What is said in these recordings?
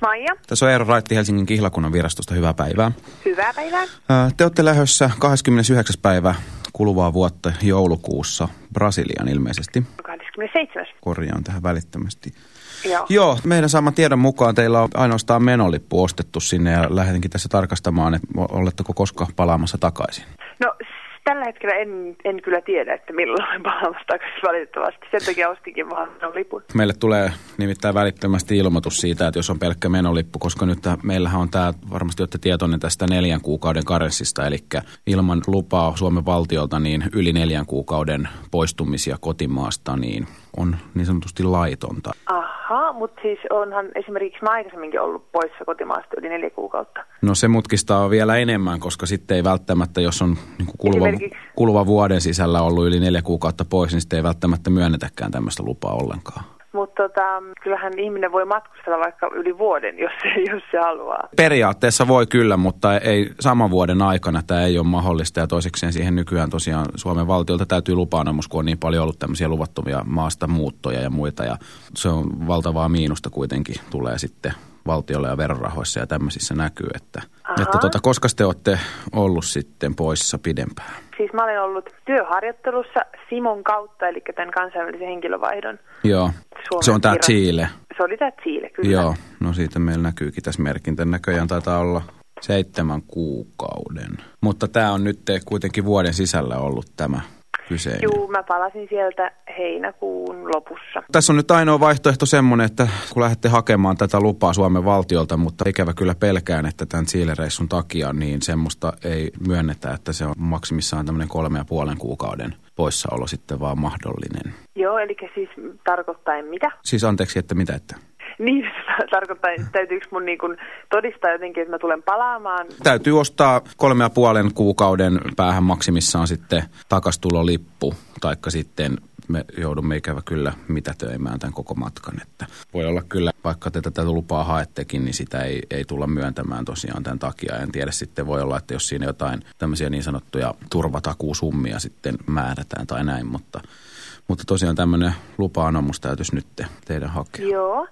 Maija. Tässä on Eero Raitti Helsingin kihlakunnan virastosta. Hyvää päivää. Hyvää päivää. Te olette lähdössä 29. päivä kuluvaa vuotta joulukuussa Brasilian ilmeisesti. 27. Korjaan tähän välittömästi. Joo. Joo, meidän saaman tiedon mukaan teillä on ainoastaan menolippu ostettu sinne ja lähdetinkin tässä tarkastamaan, että oletteko koskaan palaamassa takaisin. No tällä hetkellä en, en kyllä tiedä, että milloin palaamassa takaisin valitettavasti. Sen takia ostinkin vaan lipun. Meille tulee nimittäin välittömästi ilmoitus siitä, että jos on pelkkä menolippu, koska nyt meillähän on tämä, varmasti olette tietoinen tästä neljän kuukauden karenssista, eli ilman lupaa Suomen valtiolta niin yli neljän kuukauden poistumisia kotimaasta, niin on niin sanotusti laitonta. Aha, mutta siis onhan esimerkiksi mä aikaisemminkin ollut poissa kotimaasta yli neljä kuukautta. No se mutkistaa vielä enemmän, koska sitten ei välttämättä, jos on niin kuin kuluva, kuluva vuoden sisällä ollut yli neljä kuukautta pois, niin sitten ei välttämättä myönnetäkään tämmöistä lupaa ollenkaan. Mutta tota, kyllähän ihminen voi matkustella vaikka yli vuoden, jos se, jos se haluaa. Periaatteessa voi kyllä, mutta ei saman vuoden aikana tämä ei ole mahdollista. Ja toisekseen siihen nykyään tosiaan Suomen valtiolta täytyy lupaanomus, kun on niin paljon ollut tämmöisiä luvattomia maasta muuttoja ja muita. Ja se on valtavaa miinusta kuitenkin tulee sitten valtiolle ja verorahoissa ja tämmöisissä näkyy, että, että tota, koska te olette ollut sitten poissa pidempään? Siis mä olen ollut työharjoittelussa Simon kautta, eli tämän kansainvälisen henkilövaihdon. Joo, Suomen se on tämä Chile. Se oli tämä Chile, kyllä. Joo, no siitä meillä näkyykin tässä merkintä. Näköjään taitaa olla seitsemän kuukauden. Mutta tämä on nyt kuitenkin vuoden sisällä ollut tämä kyseinen? Joo, mä palasin sieltä heinäkuun lopussa. Tässä on nyt ainoa vaihtoehto semmoinen, että kun lähdette hakemaan tätä lupaa Suomen valtiolta, mutta ikävä kyllä pelkään, että tämän Chile-reissun takia niin semmoista ei myönnetä, että se on maksimissaan tämmöinen kolme ja puolen kuukauden poissaolo sitten vaan mahdollinen. Joo, eli siis tarkoittaa mitä? Siis anteeksi, että mitä että? Niin, tarkoittaa, että täytyykö mun niin kuin todistaa jotenkin, että mä tulen palaamaan? Täytyy ostaa kolme ja puolen kuukauden päähän maksimissaan sitten takastulolippu, taikka sitten me joudumme ikävä kyllä mitätöimään tämän koko matkan. Että voi olla kyllä, vaikka te tätä lupaa haettekin, niin sitä ei, ei tulla myöntämään tosiaan tämän takia. En tiedä sitten, voi olla, että jos siinä jotain tämmöisiä niin sanottuja turvatakuusummia sitten määrätään tai näin, mutta, mutta tosiaan tämmöinen lupa-anomus täytyisi nyt teidän hakea. Joo.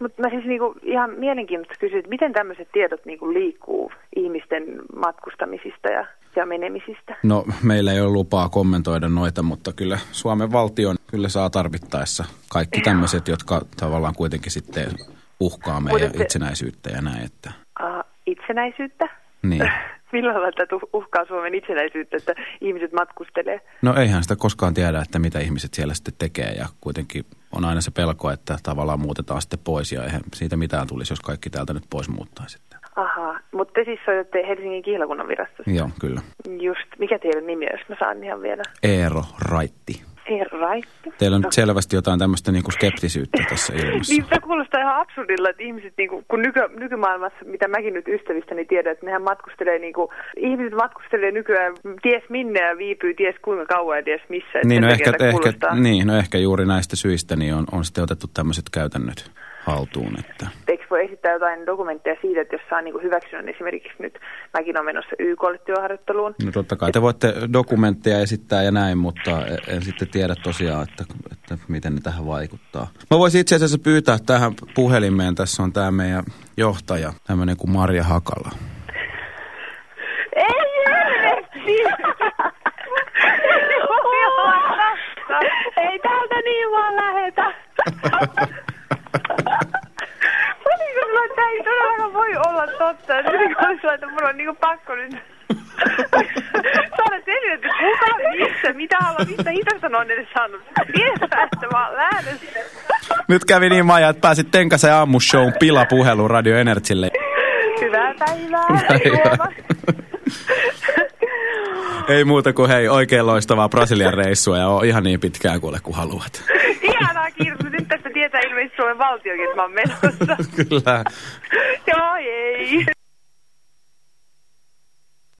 Mutta mä siis niinku ihan mielenkiintoista kysyä, että miten tämmöiset tiedot niinku liikkuu ihmisten matkustamisista ja, ja menemisistä? No meillä ei ole lupaa kommentoida noita, mutta kyllä Suomen valtion kyllä saa tarvittaessa kaikki tämmöiset, jotka tavallaan kuitenkin sitten uhkaa meidän Mutta itsenäisyyttä ja näin. Että... Uh, itsenäisyyttä? Niin. Millä lailla tätä uhkaa Suomen itsenäisyyttä, että ihmiset matkustelee? No eihän sitä koskaan tiedä, että mitä ihmiset siellä sitten tekee ja kuitenkin on aina se pelko, että tavallaan muutetaan sitten pois ja eihän siitä mitään tulisi, jos kaikki täältä nyt pois muuttaisi. Aha, mutta te siis soitatte Helsingin kihlakunnan virastossa? Joo, kyllä. Just, mikä teidän nimi jos mä saan ihan vielä? Eero Raitti. Right. Teillä on nyt selvästi jotain tämmöistä niinku skeptisyyttä tässä ilmassa. niin kuulostaa ihan absurdilla, että ihmiset, niinku, kun nyky, nykymaailmassa, mitä mäkin nyt ystävistäni tiedän, että nehän matkustelee, niinku, ihmiset matkustelee nykyään ties minne ja viipyy ties kuinka kauan ja ties missä. Niin no, ehkä, ehkä, niin, no ehkä juuri näistä syistä niin on, on sitten otettu tämmöiset käytännöt haltuun. Että... Eikö voi esittää jotain dokumentteja siitä, että jos saa niin hyväksynnän esimerkiksi nyt, mäkin olen menossa YKlle työharjoitteluun. No totta kai te voitte dokumentteja esittää ja näin, mutta en sitten tiedä tosiaan, että, että miten ne tähän vaikuttaa. Mä voisin itse asiassa pyytää tähän puhelimeen, tässä on tämä meidän johtaja, tämmöinen kuin Marja Hakala. Ei, ei täältä niin vaan lähetä. tämä ei todellakaan voi olla totta. Nyt olisi että mun on niinku pakko nyt saada selvitä, kuka, missä, mitä haluaa, mistä hitosta on edes saanut tietää, että mä oon lähdössä. Nyt kävi niin Maija, että pääsit Tenkasen aamushown pilapuheluun Radio Energylle. Hyvää päivää. päivää. Ei muuta kuin hei, oikein loistavaa Brasilian reissua ja on ihan niin pitkään kuule kuin haluat. Ihanaa, kiitos. Nyt tästä tietää ilmeisesti Suomen valtiokin, että mä oon menossa. Kyllä.